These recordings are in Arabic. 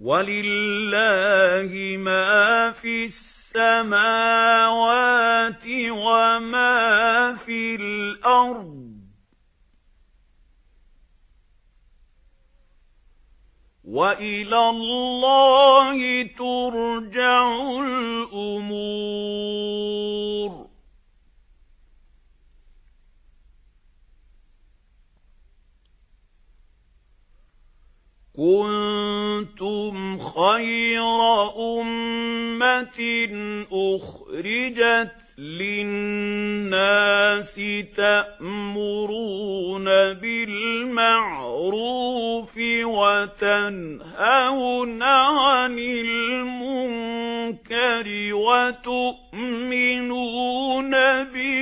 وَلِلَّهِ مَا فِي السَّمَاوَاتِ وَمَا فِي الْأَرْضِ وَإِلَى اللَّهِ تُرْجَعُ الْأُمُورُ كُنتُمْ خَيْرَ أُمَّةٍ أُخْرِجَتْ لِلنَّاسِ تَأْمُرُونَ بِالْمَعْرُوفِ وَتَنْهَوْنَ عَنِ الْمُنكَرِ وَتُؤْمِنُونَ بِاللَّهِ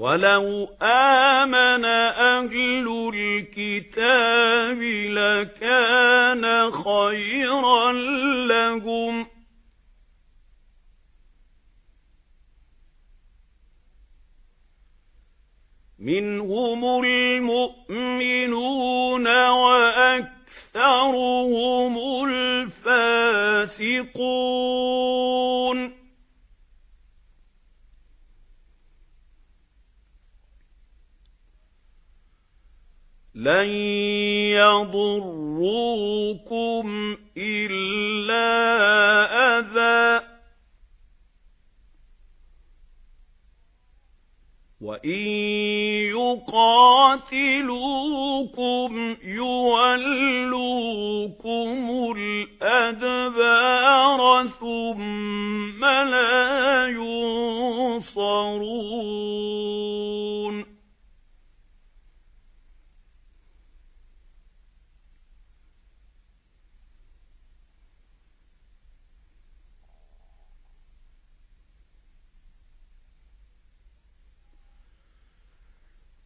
وَلَوْ آمَنَ أَهْلُ الْكِتَابِ لَكَانَ خَيْرًا لَّهُمْ مِنْهُمُ الْمُؤْمِنُونَ وَأَكْثَرُهُمُ الْفَاسِقُونَ لَن يَضُرُّوكُمْ إِلَّا أَذًى وَإِن يُقَاتِلُوكُمْ يُوَلُّوكُمُ الْأَدْبَارَ ثُمَّ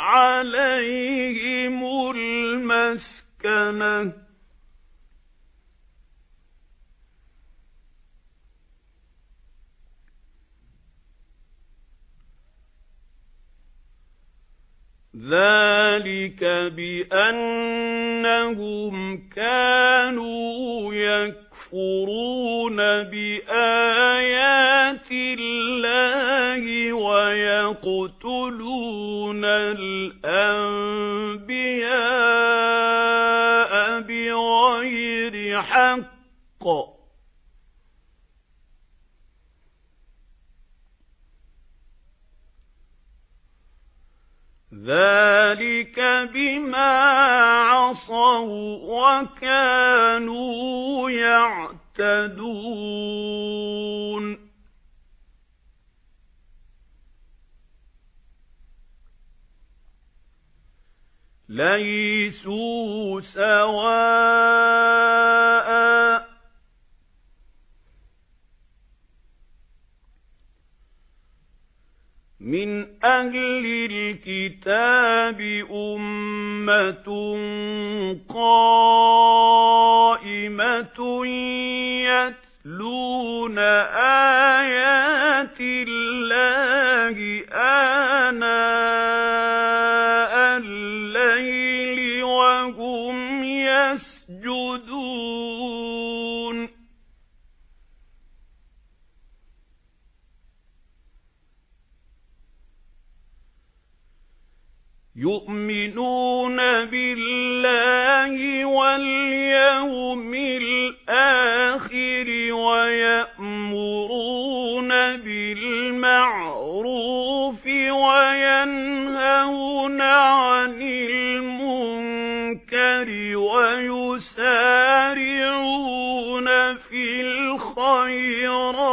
عَلَيْهِمُ الْمَسْكَنَةُ. ذَلِكَ بِأَنَّهُمْ كَانُوا يَكْفُرُونَ بِآيَاتِ اللَّهِ وَيَقْتُلُونَ الْأَنبِيَاءَ بِغَيْرِ حَقٍّ. ذَلِكَ بِمَا عَصَوا وَكَانُوا يَعْتَدُونَ. لَيْسُوا سَوَاءً مِنْ أَهْلِ الْكِتَابِ أُمَّةٌ قَائِمَةٌ. يَتْلُونَ آيَاتِ اللَّهِ آنَاءَ اللَّيْلِ وَهُمْ يَسْجُدُونَ. يُؤْمِنُونَ بِاللَّهِ وَالْيَوْمِ الخيرات.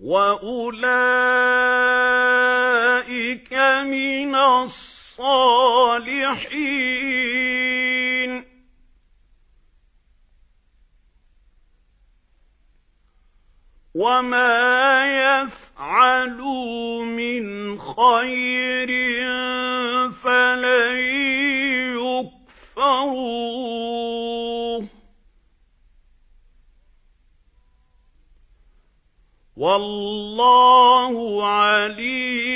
وأولئك من الصالحين. وما يفعلون يَفْعَلُوا مِنْ خَيْرٍ فَلَن يُكْفَرُوهُ وَاللَّهُ عَلِيمٌ